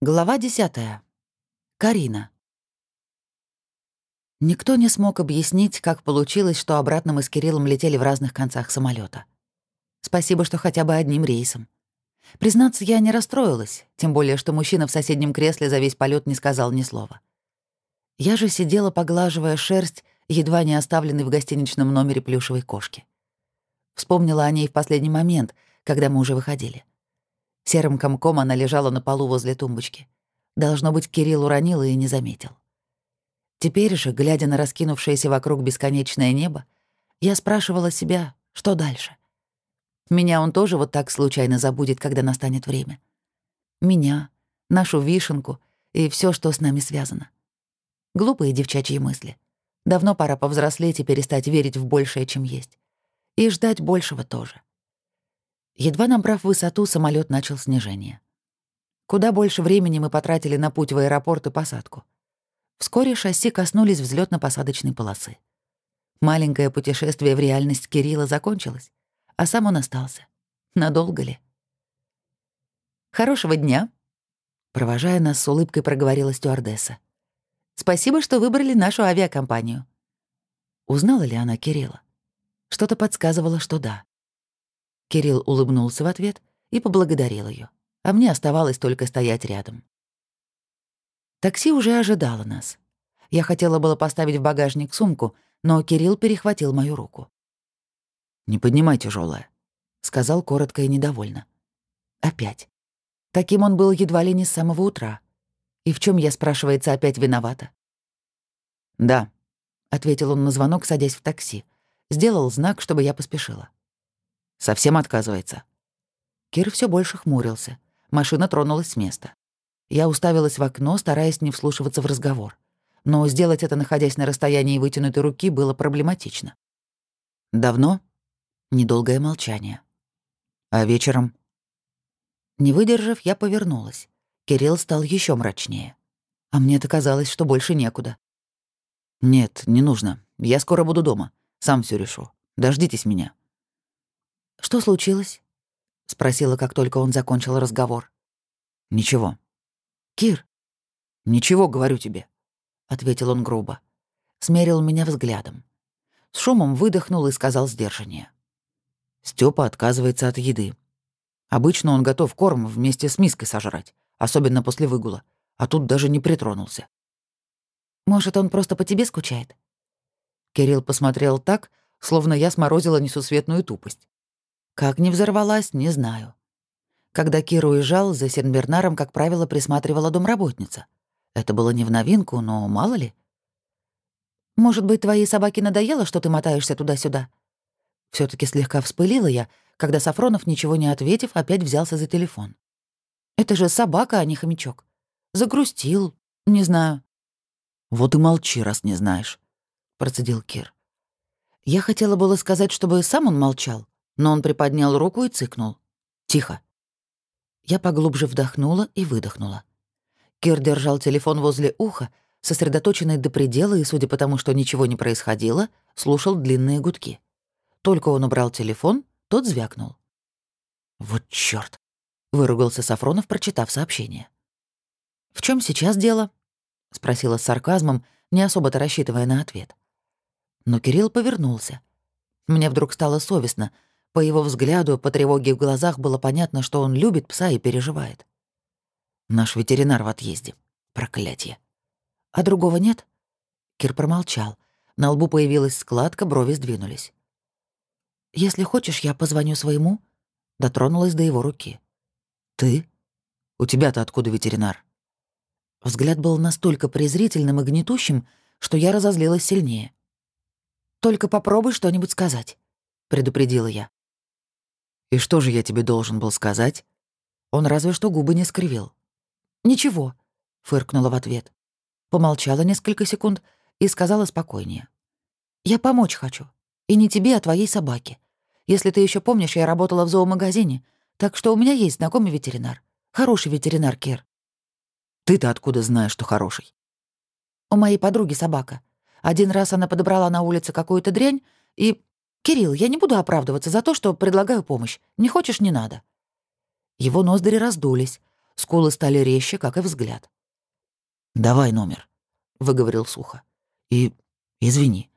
Глава 10. Карина. Никто не смог объяснить, как получилось, что обратно мы с Кириллом летели в разных концах самолета. Спасибо, что хотя бы одним рейсом. Признаться, я не расстроилась, тем более, что мужчина в соседнем кресле за весь полет не сказал ни слова. Я же сидела, поглаживая шерсть, едва не оставленной в гостиничном номере плюшевой кошки. Вспомнила о ней в последний момент, когда мы уже выходили. Серым комком она лежала на полу возле тумбочки. Должно быть, Кирилл уронил и не заметил. Теперь же, глядя на раскинувшееся вокруг бесконечное небо, я спрашивала себя, что дальше. Меня он тоже вот так случайно забудет, когда настанет время. Меня, нашу вишенку и все, что с нами связано. Глупые девчачьи мысли. Давно пора повзрослеть и перестать верить в большее, чем есть. И ждать большего тоже. Едва набрав высоту, самолет начал снижение. Куда больше времени мы потратили на путь в аэропорт и посадку. Вскоре шасси коснулись взлетно посадочной полосы. Маленькое путешествие в реальность Кирилла закончилось, а сам он остался. Надолго ли? «Хорошего дня», — провожая нас с улыбкой, проговорила стюардесса. «Спасибо, что выбрали нашу авиакомпанию». Узнала ли она Кирилла? Что-то подсказывало, что да. Кирилл улыбнулся в ответ и поблагодарил ее, а мне оставалось только стоять рядом. Такси уже ожидало нас. Я хотела было поставить в багажник сумку, но Кирилл перехватил мою руку. «Не поднимай тяжелое, сказал коротко и недовольно. Опять. Таким он был едва ли не с самого утра. И в чем я, спрашивается, опять виновата? «Да», — ответил он на звонок, садясь в такси. Сделал знак, чтобы я поспешила. Совсем отказывается. Кир все больше хмурился. Машина тронулась с места. Я уставилась в окно, стараясь не вслушиваться в разговор. Но сделать это, находясь на расстоянии вытянутой руки, было проблематично. «Давно?» Недолгое молчание. «А вечером?» Не выдержав, я повернулась. Кирилл стал еще мрачнее. А мне-то казалось, что больше некуда. «Нет, не нужно. Я скоро буду дома. Сам все решу. Дождитесь меня». «Что случилось?» — спросила, как только он закончил разговор. «Ничего». «Кир?» «Ничего, говорю тебе», — ответил он грубо. Смерил меня взглядом. С шумом выдохнул и сказал сдержаннее. Степа отказывается от еды. Обычно он готов корм вместе с миской сожрать, особенно после выгула, а тут даже не притронулся. «Может, он просто по тебе скучает?» Кирилл посмотрел так, словно я сморозила несусветную тупость. Как не взорвалась, не знаю. Когда Кир уезжал, за Сенбернаром, как правило, присматривала домработница. Это было не в новинку, но мало ли. «Может быть, твоей собаке надоело, что ты мотаешься туда-сюда?» все таки слегка вспылила я, когда Сафронов, ничего не ответив, опять взялся за телефон. «Это же собака, а не хомячок. Загрустил, не знаю». «Вот и молчи, раз не знаешь», — процедил Кир. Я хотела было сказать, чтобы сам он молчал, но он приподнял руку и цыкнул. «Тихо». Я поглубже вдохнула и выдохнула. Кир держал телефон возле уха, сосредоточенный до предела и, судя по тому, что ничего не происходило, слушал длинные гудки. Только он убрал телефон, тот звякнул. «Вот чёрт!» — выругался Сафронов, прочитав сообщение. «В чем сейчас дело?» — спросила с сарказмом, не особо-то рассчитывая на ответ. Но Кирилл повернулся. Мне вдруг стало совестно — по его взгляду, по тревоге в глазах было понятно, что он любит пса и переживает. Наш ветеринар в отъезде. Проклятие. А другого нет? Кир промолчал. На лбу появилась складка, брови сдвинулись. «Если хочешь, я позвоню своему?» Дотронулась до его руки. «Ты? У тебя-то откуда ветеринар?» Взгляд был настолько презрительным и гнетущим, что я разозлилась сильнее. «Только попробуй что-нибудь сказать», — предупредила я. «И что же я тебе должен был сказать?» Он разве что губы не скривил. «Ничего», — фыркнула в ответ. Помолчала несколько секунд и сказала спокойнее. «Я помочь хочу. И не тебе, а твоей собаке. Если ты еще помнишь, я работала в зоомагазине, так что у меня есть знакомый ветеринар. Хороший ветеринар, Кир». «Ты-то откуда знаешь, что хороший?» «У моей подруги собака. Один раз она подобрала на улице какую-то дрянь и «Кирилл, я не буду оправдываться за то, что предлагаю помощь. Не хочешь — не надо». Его ноздри раздулись. Скулы стали резче, как и взгляд. «Давай номер», — выговорил сухо. «И извини.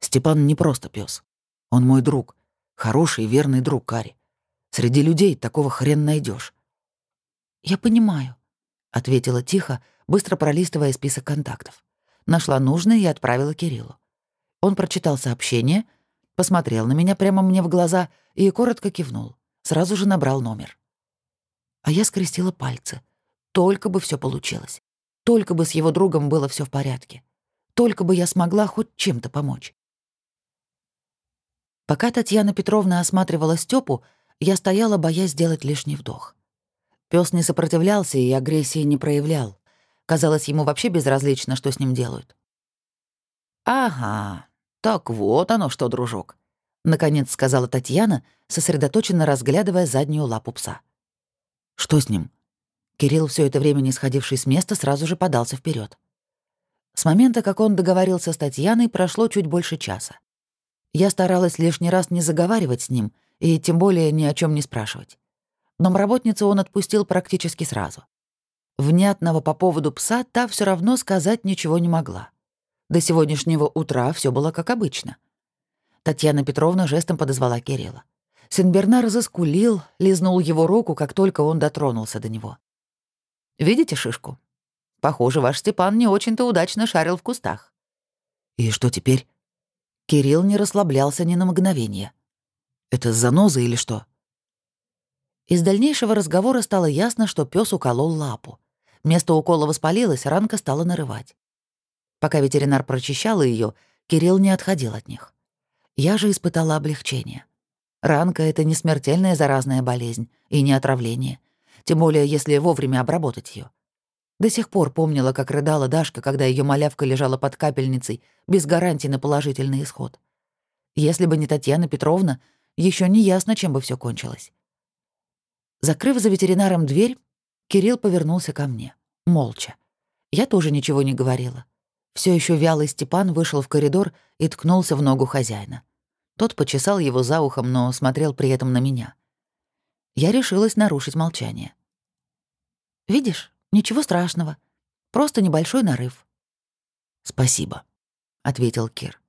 Степан не просто пес. Он мой друг. Хороший и верный друг Кари. Среди людей такого хрен найдешь. «Я понимаю», — ответила тихо, быстро пролистывая список контактов. Нашла нужное и отправила Кириллу. Он прочитал сообщение, посмотрел на меня прямо мне в глаза и коротко кивнул. Сразу же набрал номер. А я скрестила пальцы. Только бы все получилось. Только бы с его другом было все в порядке. Только бы я смогла хоть чем-то помочь. Пока Татьяна Петровна осматривала Степу, я стояла, боясь сделать лишний вдох. Пес не сопротивлялся и агрессии не проявлял. Казалось, ему вообще безразлично, что с ним делают. «Ага, так вот оно что, дружок», — наконец сказала Татьяна, сосредоточенно разглядывая заднюю лапу пса. «Что с ним?» Кирилл, все это время не сходивший с места, сразу же подался вперед. С момента, как он договорился с Татьяной, прошло чуть больше часа. Я старалась лишний раз не заговаривать с ним и тем более ни о чем не спрашивать. Домработницу он отпустил практически сразу. Внятного по поводу пса та все равно сказать ничего не могла. До сегодняшнего утра все было как обычно. Татьяна Петровна жестом подозвала Кирилла. Сенбернар заскулил, лизнул его руку, как только он дотронулся до него. «Видите шишку? Похоже, ваш Степан не очень-то удачно шарил в кустах». «И что теперь?» Кирилл не расслаблялся ни на мгновение. «Это заноза или что?» Из дальнейшего разговора стало ясно, что пес уколол лапу. Место укола воспалилось, ранка стала нарывать. Пока ветеринар прочищал ее, Кирилл не отходил от них. Я же испытала облегчение. Ранка — это не смертельная заразная болезнь и не отравление, тем более если вовремя обработать ее. До сих пор помнила, как рыдала Дашка, когда ее малявка лежала под капельницей, без гарантии на положительный исход. Если бы не Татьяна Петровна, еще не ясно, чем бы все кончилось. Закрыв за ветеринаром дверь, Кирилл повернулся ко мне, молча. Я тоже ничего не говорила. Все еще вялый Степан вышел в коридор и ткнулся в ногу хозяина. Тот почесал его за ухом, но смотрел при этом на меня. Я решилась нарушить молчание. «Видишь, ничего страшного. Просто небольшой нарыв». «Спасибо», — ответил Кир.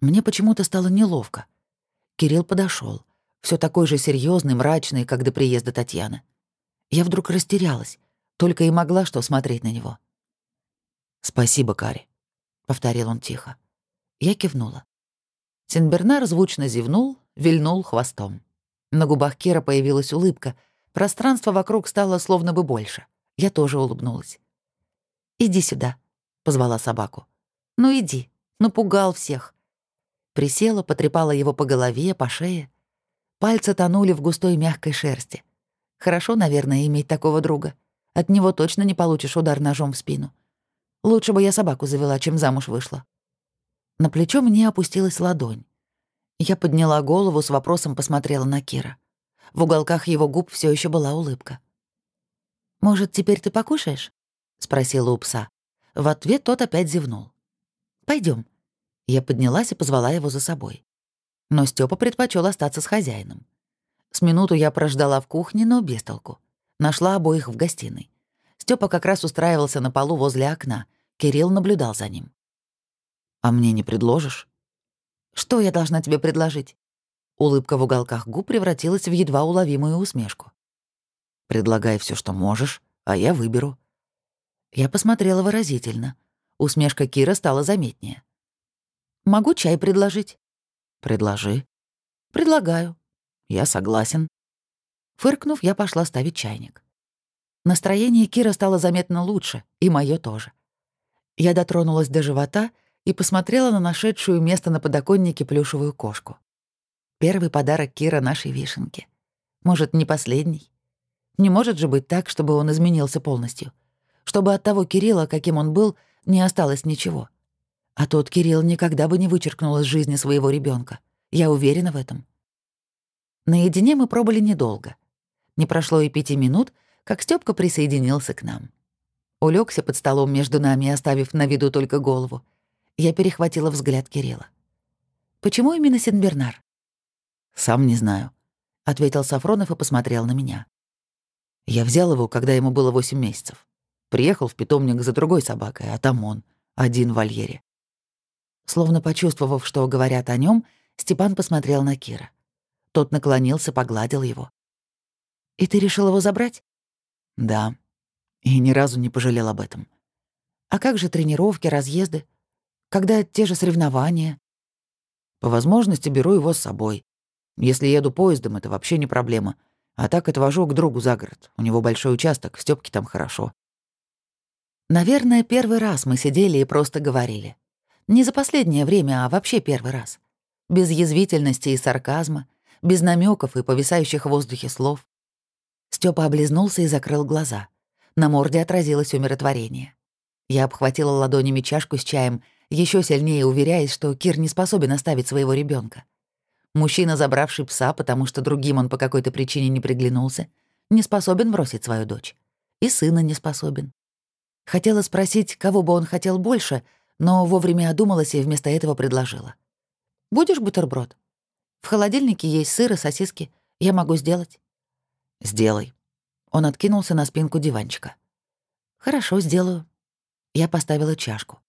Мне почему-то стало неловко. Кирилл подошел, все такой же серьезный, мрачный, как до приезда Татьяны. Я вдруг растерялась, только и могла что смотреть на него. «Спасибо, Кари», — повторил он тихо. Я кивнула. Сенбернар звучно зевнул, вильнул хвостом. На губах Кира появилась улыбка. Пространство вокруг стало словно бы больше. Я тоже улыбнулась. «Иди сюда», — позвала собаку. «Ну иди, напугал всех». Присела, потрепала его по голове, по шее. Пальцы тонули в густой мягкой шерсти. Хорошо, наверное, иметь такого друга. От него точно не получишь удар ножом в спину. Лучше бы я собаку завела, чем замуж вышла. На плечо мне опустилась ладонь. Я подняла голову, с вопросом посмотрела на Кира. В уголках его губ все еще была улыбка. «Может, теперь ты покушаешь?» — спросила у пса. В ответ тот опять зевнул. Пойдем. Я поднялась и позвала его за собой. Но Степа предпочел остаться с хозяином. С минуту я прождала в кухне, но без толку. Нашла обоих в гостиной. Степа как раз устраивался на полу возле окна. Кирилл наблюдал за ним. «А мне не предложишь?» «Что я должна тебе предложить?» Улыбка в уголках губ превратилась в едва уловимую усмешку. «Предлагай все, что можешь, а я выберу». Я посмотрела выразительно. Усмешка Кира стала заметнее. «Могу чай предложить?» «Предложи». «Предлагаю». «Я согласен». Фыркнув, я пошла ставить чайник. Настроение Кира стало заметно лучше, и мое тоже. Я дотронулась до живота и посмотрела на нашедшую место на подоконнике плюшевую кошку. Первый подарок Кира нашей вишенке. Может, не последний? Не может же быть так, чтобы он изменился полностью. Чтобы от того Кирилла, каким он был, не осталось ничего. А тот Кирилл никогда бы не вычеркнул из жизни своего ребенка. Я уверена в этом. Наедине мы пробыли недолго. Не прошло и пяти минут, как Стёпка присоединился к нам. Улегся под столом между нами, оставив на виду только голову. Я перехватила взгляд Кирилла. «Почему именно Сенбернар?» «Сам не знаю», — ответил Сафронов и посмотрел на меня. Я взял его, когда ему было 8 месяцев. Приехал в питомник за другой собакой, а там он, один в вольере. Словно почувствовав, что говорят о нем, Степан посмотрел на Кира. Тот наклонился, погладил его. «И ты решил его забрать?» «Да. И ни разу не пожалел об этом». «А как же тренировки, разъезды? Когда те же соревнования?» «По возможности беру его с собой. Если еду поездом, это вообще не проблема. А так отвожу к другу за город. У него большой участок, Стёпке там хорошо». Наверное, первый раз мы сидели и просто говорили. Не за последнее время, а вообще первый раз. Без язвительности и сарказма, без намеков и повисающих в воздухе слов. Степа облизнулся и закрыл глаза. На морде отразилось умиротворение. Я обхватила ладонями чашку с чаем, еще сильнее уверяясь, что Кир не способен оставить своего ребенка. Мужчина, забравший пса, потому что другим он по какой-то причине не приглянулся, не способен бросить свою дочь. И сына не способен. Хотела спросить, кого бы он хотел больше, но вовремя одумалась и вместо этого предложила. «Будешь бутерброд? В холодильнике есть сыр и сосиски. Я могу сделать». «Сделай». Он откинулся на спинку диванчика. «Хорошо, сделаю». Я поставила чашку.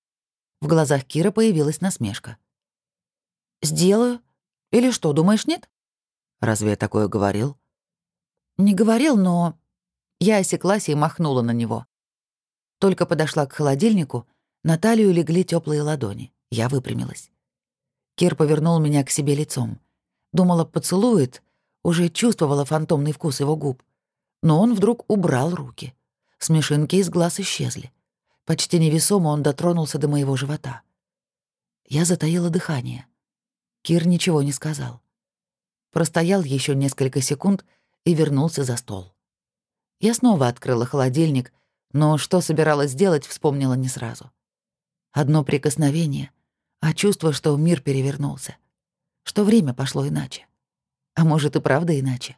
В глазах Кира появилась насмешка. «Сделаю? Или что, думаешь, нет?» «Разве я такое говорил?» «Не говорил, но...» Я осеклась и махнула на него. Только подошла к холодильнику, на талию легли теплые ладони. Я выпрямилась. Кир повернул меня к себе лицом. Думала, поцелует, уже чувствовала фантомный вкус его губ. Но он вдруг убрал руки. Смешинки из глаз исчезли. Почти невесомо он дотронулся до моего живота. Я затаила дыхание. Кир ничего не сказал. Простоял еще несколько секунд и вернулся за стол. Я снова открыла холодильник, но что собиралась делать, вспомнила не сразу. Одно прикосновение, а чувство, что мир перевернулся, что время пошло иначе. А может и правда иначе.